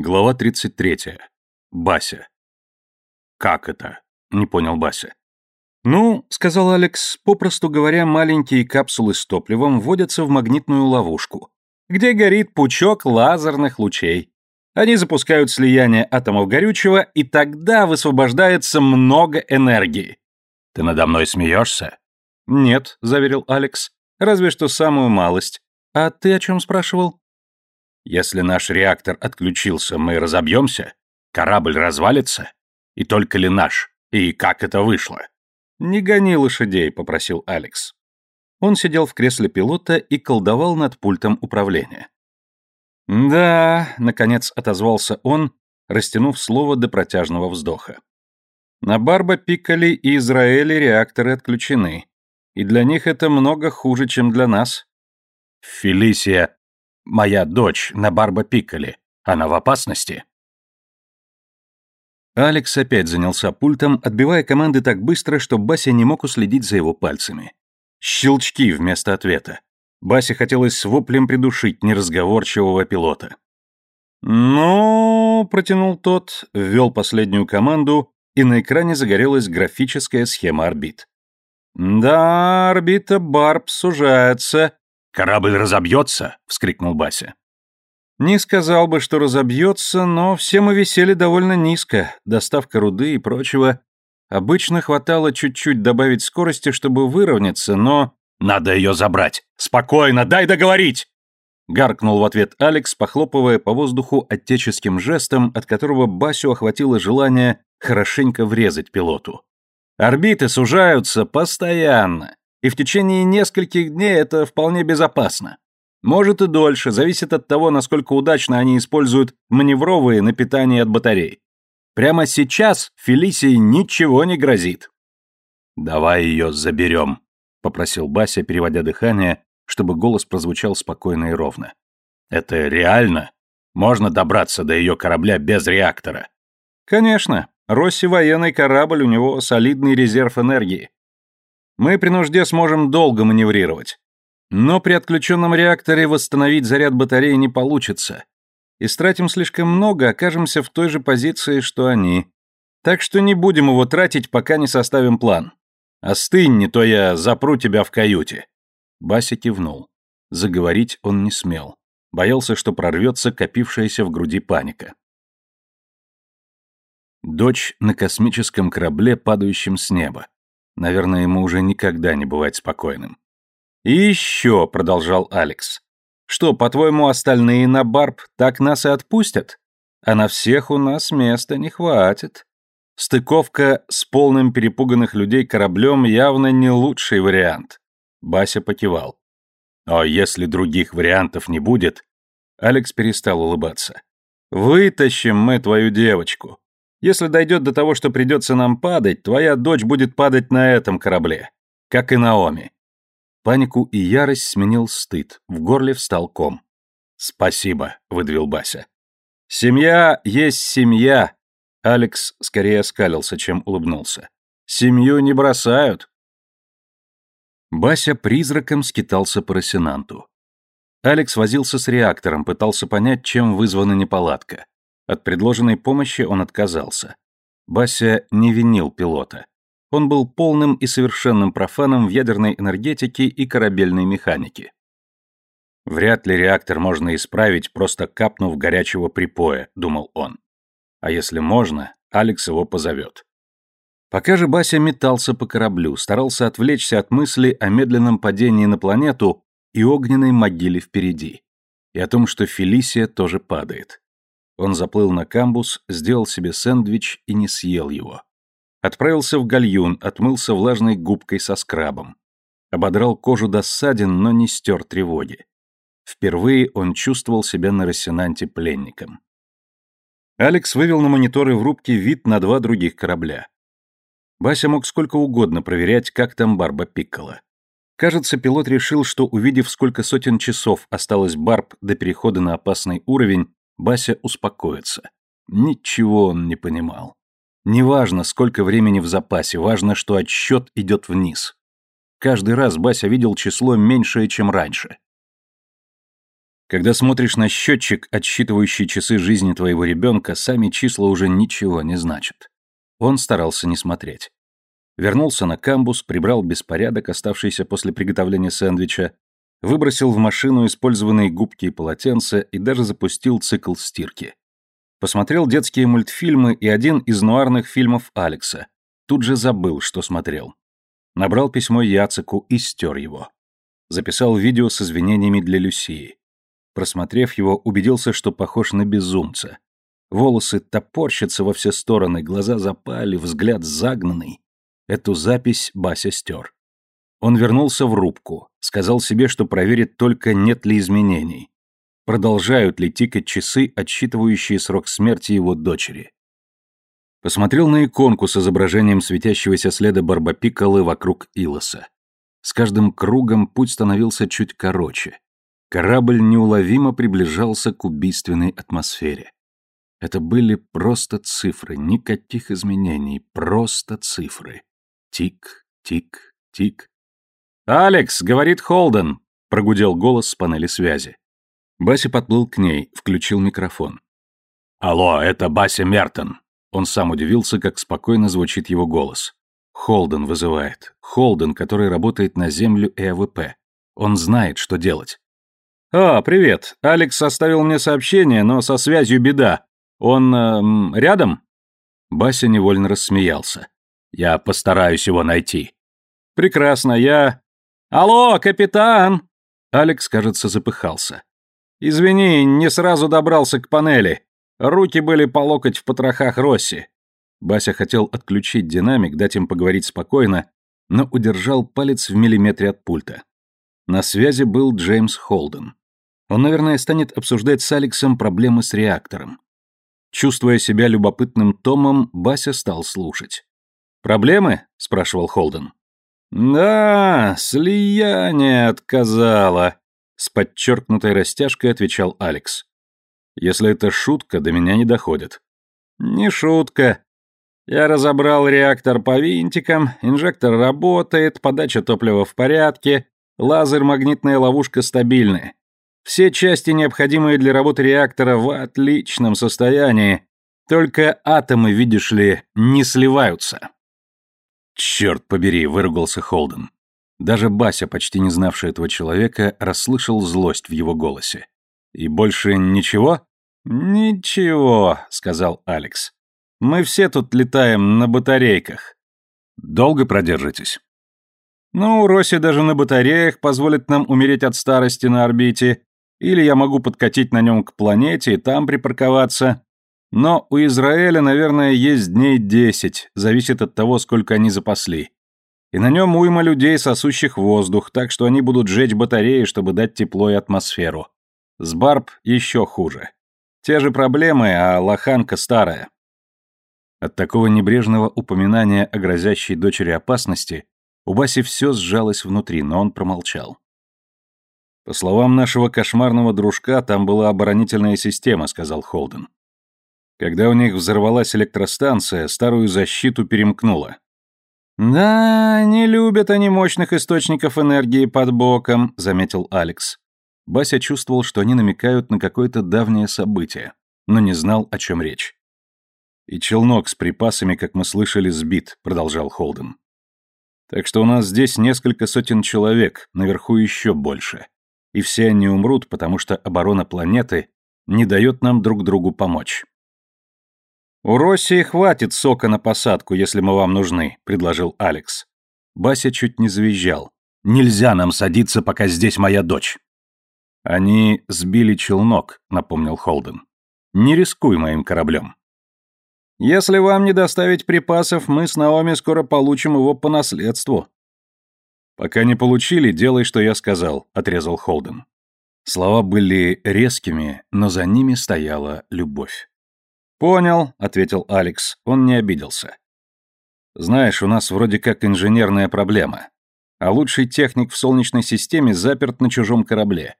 Глава 33. Бася. «Как это?» — не понял Бася. «Ну, — сказал Алекс, — попросту говоря, маленькие капсулы с топливом вводятся в магнитную ловушку, где горит пучок лазерных лучей. Они запускают слияние атомов горючего, и тогда высвобождается много энергии». «Ты надо мной смеешься?» «Нет», — заверил Алекс, — «разве что самую малость. А ты о чем спрашивал?» Если наш реактор отключился, мы разобьемся? Корабль развалится? И только ли наш? И как это вышло? Не гони лошадей, попросил Алекс. Он сидел в кресле пилота и колдовал над пультом управления. «Да», — наконец отозвался он, растянув слово до протяжного вздоха. «На Барба Пикколи и Израиле реакторы отключены, и для них это много хуже, чем для нас». «Фелисия Моя дочь на Барба Пикколи. Она в опасности?» Алекс опять занялся пультом, отбивая команды так быстро, что Бася не мог уследить за его пальцами. Щелчки вместо ответа. Басе хотелось с воплем придушить неразговорчивого пилота. «Ну...» — протянул тот, ввел последнюю команду, и на экране загорелась графическая схема орбит. «Да, орбита Барб сужается, «Корабль разобьется?» — вскрикнул Бася. «Не сказал бы, что разобьется, но все мы висели довольно низко, доставка руды и прочего. Обычно хватало чуть-чуть добавить скорости, чтобы выровняться, но...» «Надо ее забрать! Спокойно, дай договорить!» Гаркнул в ответ Алекс, похлопывая по воздуху отеческим жестом, от которого Басю охватило желание хорошенько врезать пилоту. «Орбиты сужаются постоянно и в течение нескольких дней это вполне безопасно. Может и дольше, зависит от того, насколько удачно они используют маневровые на питание от батарей. Прямо сейчас Фелисии ничего не грозит. «Давай ее заберем», — попросил Бася, переводя дыхание, чтобы голос прозвучал спокойно и ровно. «Это реально? Можно добраться до ее корабля без реактора?» «Конечно. Росси военный корабль, у него солидный резерв энергии. Мы при нужде сможем долго маневрировать. Но при отключенном реакторе восстановить заряд батареи не получится. Истратим слишком много, окажемся в той же позиции, что они. Так что не будем его тратить, пока не составим план. Остынь, не то я запру тебя в каюте. Бася кивнул. Заговорить он не смел. Боялся, что прорвется копившаяся в груди паника. Дочь на космическом корабле, падающем с неба. Наверное, ему уже никогда не бывать спокойным. «И еще», — продолжал Алекс, — «что, по-твоему, остальные на Барб так нас и отпустят? А на всех у нас места не хватит. Стыковка с полным перепуганных людей кораблем явно не лучший вариант». Бася покивал. «А если других вариантов не будет?» Алекс перестал улыбаться. «Вытащим мы твою девочку. Если дойдет до того, что придется нам падать, твоя дочь будет падать на этом корабле, как и Наоми». Панику и ярость сменил стыд, в горле встал ком. «Спасибо», — выдавил Бася. «Семья есть семья», — Алекс скорее оскалился, чем улыбнулся. «Семью не бросают». Бася призраком скитался по Росинанту. Алекс возился с реактором, пытался понять, чем вызвана неполадка. От предложенной помощи он отказался. Бася не винил пилота. Он был полным и совершенным профаном в ядерной энергетике и корабельной механике. Вряд ли реактор можно исправить, просто капнув горячего припоя, думал он. А если можно, Алекс его позовет. Пока же Бася метался по кораблю, старался отвлечься от мысли о медленном падении на планету и огненной могиле впереди. И о том, что Фелисия тоже падает. Он заплыл на камбус, сделал себе сэндвич и не съел его. Отправился в гальюн, отмылся влажной губкой со скрабом. Ободрал кожу до ссадин, но не стер тревоги. Впервые он чувствовал себя на Рассенанте пленником. Алекс вывел на мониторы в рубке вид на два других корабля. Бася мог сколько угодно проверять, как там Барба Пиккола. Кажется, пилот решил, что, увидев, сколько сотен часов осталось Барб до перехода на опасный уровень, Бася успокоится. Ничего он не понимал. Неважно, сколько времени в запасе, важно, что отсчет идет вниз. Каждый раз Бася видел число меньшее, чем раньше. Когда смотришь на счетчик, отсчитывающий часы жизни твоего ребенка, сами числа уже ничего не значат. Он старался не смотреть. Вернулся на камбус, прибрал беспорядок, оставшийся после приготовления сэндвича, выбросил в машину использованные губки и полотенца и даже запустил цикл стирки. Посмотрел детские мультфильмы и один из нуарных фильмов Алекса. Тут же забыл, что смотрел. Набрал письмо Яцику и стер его. Записал видео с извинениями для Люсии. Просмотрев его, убедился, что похож на безумца. Волосы топорщатся во все стороны, глаза запали, взгляд загнанный. Эту запись Бася стер. Он вернулся в рубку, сказал себе, что проверит только нет ли изменений. Продолжают ли тикать часы, отсчитывающие срок смерти его дочери. Посмотрел на иконку с изображением светящегося следа Барбапиколы вокруг Илоса. С каждым кругом путь становился чуть короче. Корабль неуловимо приближался к убийственной атмосфере. Это были просто цифры, никаких изменений, просто цифры. Тик, тик, тик. «Алекс!» — говорит Холден, — прогудел голос с панели связи. Бася подплыл к ней, включил микрофон. «Алло, это Бася Мертон!» Он сам удивился, как спокойно звучит его голос. Холден вызывает. Холден, который работает на землю и АВП. Он знает, что делать. «А, привет. Алекс оставил мне сообщение, но со связью беда. Он... Эм, рядом?» Бася невольно рассмеялся. «Я постараюсь его найти». «Прекрасно, я...» «Алло, капитан!» Алекс, кажется, запыхался. «Извини, не сразу добрался к панели. Руки были по локоть в потрохах Росси». Бася хотел отключить динамик, дать им поговорить спокойно, но удержал палец в миллиметре от пульта. На связи был Джеймс Холден. Он, наверное, станет обсуждать с Алексом проблемы с реактором. Чувствуя себя любопытным Томом, Бася стал слушать. «Проблемы?» — спрашивал Холден. «Да, слияние отказало», — с подчеркнутой растяжкой отвечал Алекс. «Если это шутка, до меня не доходит». «Не шутка. Я разобрал реактор по винтикам, инжектор работает, подача топлива в порядке, лазер-магнитная ловушка стабильны. Все части, необходимые для работы реактора, в отличном состоянии, только атомы, видишь ли, не сливаются». «Черт побери!» — выругался Холден. Даже Бася, почти не знавший этого человека, расслышал злость в его голосе. «И больше ничего?» «Ничего», — сказал Алекс. «Мы все тут летаем на батарейках». «Долго продержитесь?» «Ну, Росси даже на батареях позволит нам умереть от старости на орбите, или я могу подкатить на нем к планете и там припарковаться. Но у Израиля, наверное, есть дней десять, зависит от того, сколько они запасли. И на нем уйма людей, сосущих воздух, так что они будут жечь батареи, чтобы дать тепло и атмосферу. С Барб еще хуже. Те же проблемы, а лоханка старая. От такого небрежного упоминания о грозящей дочери опасности у Баси все сжалось внутри, но он промолчал. «По словам нашего кошмарного дружка, там была оборонительная система», — сказал Холден. Когда у них взорвалась электростанция, старую защиту перемкнула. «Да, не любят они мощных источников энергии под боком», — заметил Алекс. Бася чувствовал, что они намекают на какое-то давнее событие, но не знал, о чем речь. «И челнок с припасами, как мы слышали, сбит», — продолжал Холден. «Так что у нас здесь несколько сотен человек, наверху еще больше. И все они умрут, потому что оборона планеты не дает нам друг другу помочь». «У России хватит сока на посадку, если мы вам нужны», — предложил Алекс. Бася чуть не завизжал. «Нельзя нам садиться, пока здесь моя дочь». «Они сбили челнок», — напомнил Холден. «Не рискуй моим кораблем». «Если вам не доставить припасов, мы с Наоми скоро получим его по наследству». «Пока не получили, делай, что я сказал», — отрезал Холден. Слова были резкими, но за ними стояла любовь. «Понял», — ответил Алекс. Он не обиделся. «Знаешь, у нас вроде как инженерная проблема. А лучший техник в Солнечной системе заперт на чужом корабле.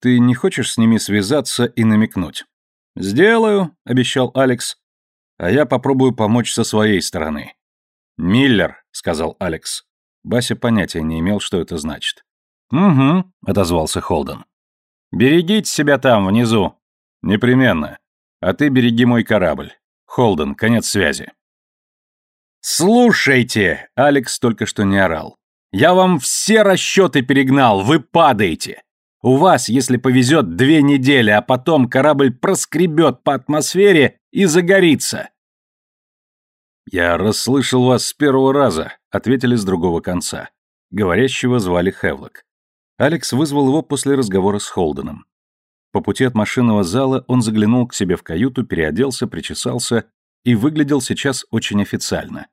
Ты не хочешь с ними связаться и намекнуть?» «Сделаю», — обещал Алекс. «А я попробую помочь со своей стороны». «Миллер», — сказал Алекс. Бася понятия не имел, что это значит. «Угу», — отозвался Холден. Берегите себя там, внизу. Непременно. А ты береги мой корабль. Холден, конец связи. «Слушайте!» — Алекс только что не орал. «Я вам все расчеты перегнал, вы падаете! У вас, если повезет, две недели, а потом корабль проскребет по атмосфере и загорится!» «Я расслышал вас с первого раза», — ответили с другого конца. Говорящего звали Хевлок. Алекс вызвал его после разговора с Холденом. По пути от машинного зала он заглянул к себе в каюту, переоделся, причесался и выглядел сейчас очень официально.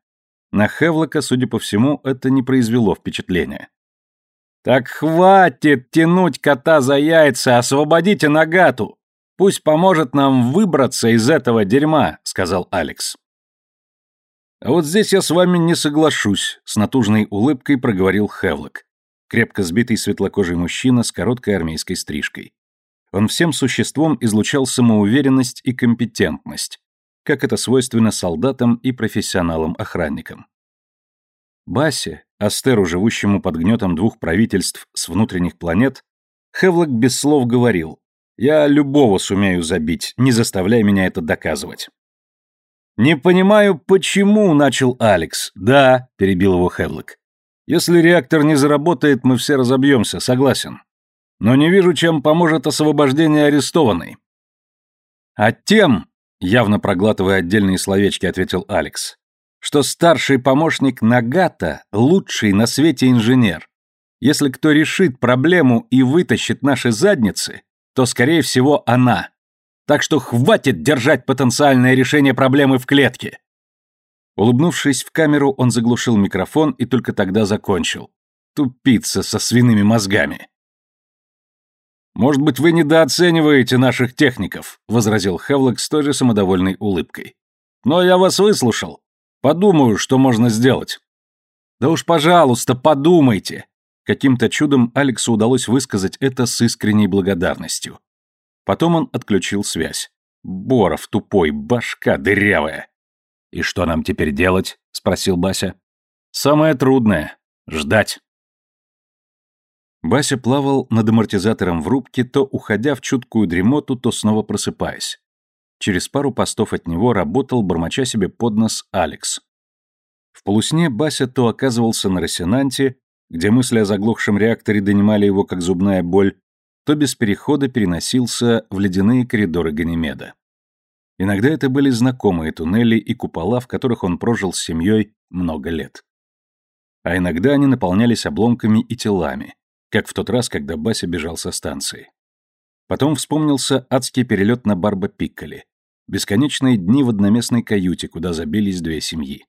На Хевлока, судя по всему, это не произвело впечатления. «Так хватит тянуть кота за яйца, освободите Нагату! Пусть поможет нам выбраться из этого дерьма», — сказал Алекс. «А вот здесь я с вами не соглашусь», — с натужной улыбкой проговорил Хевлок, крепко сбитый светлокожий мужчина с короткой армейской стрижкой. Он всем существом излучал самоуверенность и компетентность, как это свойственно солдатам и профессионалам-охранникам. Басе, Астеру, живущему под гнетом двух правительств с внутренних планет, Хевлок без слов говорил «Я любого сумею забить, не заставляй меня это доказывать». «Не понимаю, почему», — начал Алекс. «Да», — перебил его Хевлок. «Если реактор не заработает, мы все разобьемся, согласен. Но не вижу, чем поможет освобождение арестованной». «А тем», Явно проглатывая отдельные словечки, ответил Алекс, что старший помощник Нагата – лучший на свете инженер. Если кто решит проблему и вытащит наши задницы, то, скорее всего, она. Так что хватит держать потенциальное решение проблемы в клетке. Улыбнувшись в камеру, он заглушил микрофон и только тогда закончил. Тупица со свиными мозгами. «Может быть, вы недооцениваете наших техников», — возразил Хевлок с той же самодовольной улыбкой. «Но я вас выслушал. Подумаю, что можно сделать». «Да уж, пожалуйста, подумайте!» Каким-то чудом Алексу удалось высказать это с искренней благодарностью. Потом он отключил связь. Боров тупой, башка дырявая. «И что нам теперь делать?» — спросил Бася. «Самое трудное — ждать». Бася плавал над амортизатором в рубке, то уходя в чуткую дремоту, то снова просыпаясь. Через пару постов от него работал, бормоча себе под нос, Алекс. В полусне Бася то оказывался на Росинанте, где мысли о заглохшем реакторе донимали его как зубная боль, то без перехода переносился в ледяные коридоры Ганимеда. Иногда это были знакомые туннели и купола, в которых он прожил с семьей много лет. А иногда они наполнялись обломками и телами, как в тот раз, когда Бася бежал со станции. Потом вспомнился адский перелет на Барба Пикколи, бесконечные дни в одноместной каюте, куда забились две семьи.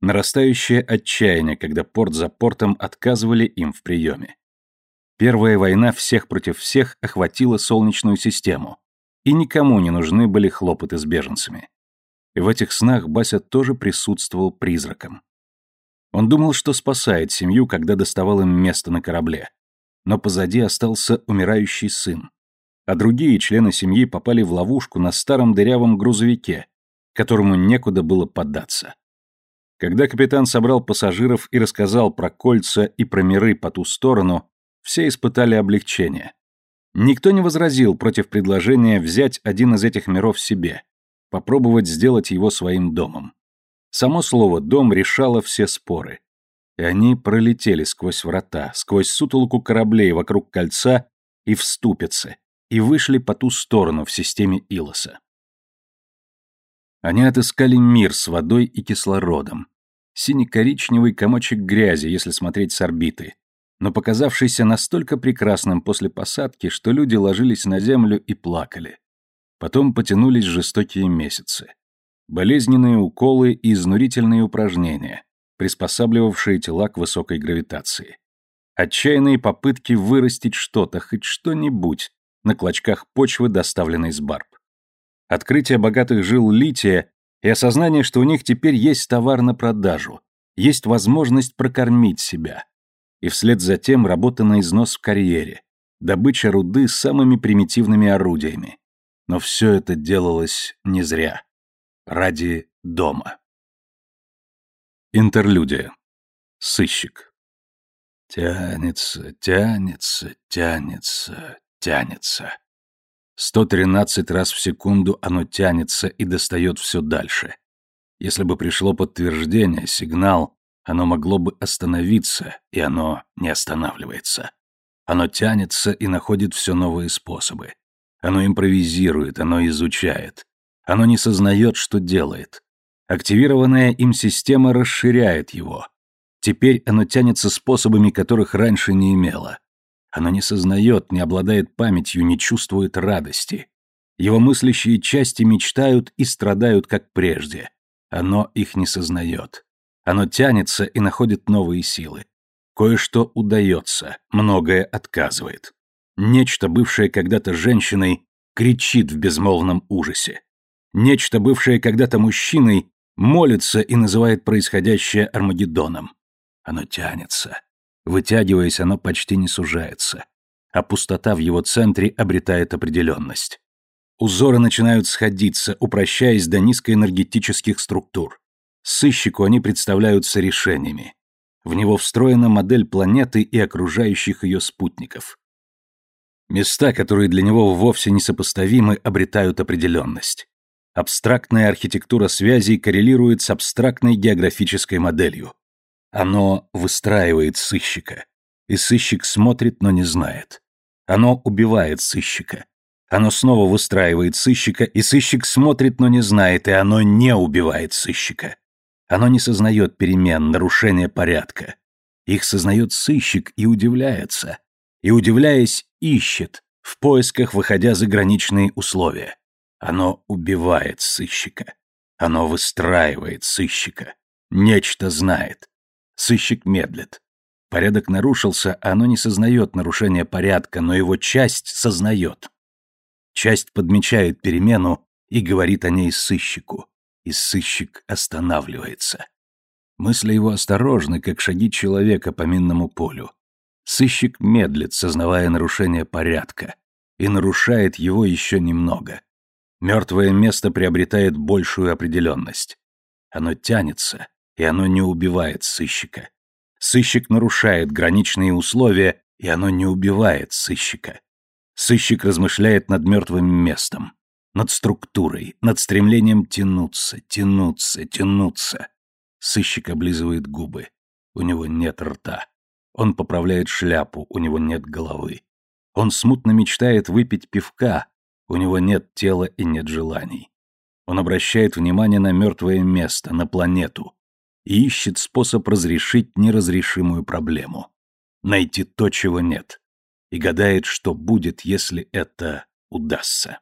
Нарастающее отчаяние, когда порт за портом отказывали им в приеме. Первая война всех против всех охватила Солнечную систему, и никому не нужны были хлопоты с беженцами. И в этих снах Бася тоже присутствовал призраком. Он думал, что спасает семью, когда доставал им место на корабле, но позади остался умирающий сын. А другие члены семьи попали в ловушку на старом дырявом грузовике, которому некуда было поддаться. Когда капитан собрал пассажиров и рассказал про кольца и про миры по ту сторону, все испытали облегчение. Никто не возразил против предложения взять один из этих миров себе, попробовать сделать его своим домом. Само слово «дом» решало все споры и они пролетели сквозь врата, сквозь сутолку кораблей вокруг кольца и в и вышли по ту сторону в системе Илоса. Они отыскали мир с водой и кислородом. Сине-коричневый комочек грязи, если смотреть с орбиты, но показавшийся настолько прекрасным после посадки, что люди ложились на землю и плакали. Потом потянулись жестокие месяцы. Болезненные уколы и изнурительные упражнения, приспосабливавшие тела к высокой гравитации. Отчаянные попытки вырастить что-то, хоть что-нибудь, на клочках почвы, доставленной с барб. Открытие богатых жил лития и осознание, что у них теперь есть товар на продажу, есть возможность прокормить себя. И вслед за тем работа на износ в карьере, добыча руды самыми примитивными орудиями. Но все это делалось не зря. Ради дома. Интерлюдия. Сыщик. Тянется, тянется, тянется, тянется. 113 раз в секунду оно тянется и достает все дальше. Если бы пришло подтверждение, сигнал, оно могло бы остановиться, и оно не останавливается. Оно тянется и находит все новые способы. Оно импровизирует, оно изучает. Оно не сознает, что делает. Активированная им система расширяет его. Теперь оно тянется способами, которых раньше не имело. Оно не сознает, не обладает памятью, не чувствует радости. Его мыслящие части мечтают и страдают, как прежде. Оно их не сознает. Оно тянется и находит новые силы. Кое-что удается, многое отказывает. Нечто, бывшее когда-то женщиной, кричит в безмолвном ужасе. Нечто, бывшее когда-то мужчиной, молится и называет происходящее Армагеддоном. Оно тянется, Вытягиваясь, оно почти не сужается, а пустота в его центре обретает определенность. Узоры начинают сходиться, упрощаясь до низкоэнергетических структур. Сыщику они представляются решениями. В него встроена модель планеты и окружающих ее спутников. Места, которые для него вовсе несопоставимы, обретают определенность. Абстрактная архитектура связей коррелирует с абстрактной географической моделью. Оно выстраивает сыщика. И сыщик смотрит, но не знает. Оно убивает сыщика. Оно снова выстраивает сыщика, и сыщик смотрит, но не знает, и оно не убивает сыщика. Оно не сознает перемен, нарушения порядка. Их сознает сыщик и удивляется. И, удивляясь, ищет, в поисках выходя за граничные условия. Оно убивает сыщика. Оно выстраивает сыщика. Нечто знает. Сыщик медлит. Порядок нарушился, а оно не сознает нарушения порядка, но его часть сознает. Часть подмечает перемену и говорит о ней сыщику. И сыщик останавливается. Мысли его осторожны, как шаги человека по минному полю. Сыщик медлит, сознавая нарушение порядка, и нарушает его еще немного. Мертвое место приобретает большую определенность. Оно тянется, и оно не убивает сыщика. Сыщик нарушает граничные условия, и оно не убивает сыщика. Сыщик размышляет над мертвым местом, над структурой, над стремлением тянуться, тянуться, тянуться. Сыщик облизывает губы. У него нет рта. Он поправляет шляпу, у него нет головы. Он смутно мечтает выпить пивка, у него нет тела и нет желаний. Он обращает внимание на мертвое место, на планету, и ищет способ разрешить неразрешимую проблему. Найти то, чего нет. И гадает, что будет, если это удастся.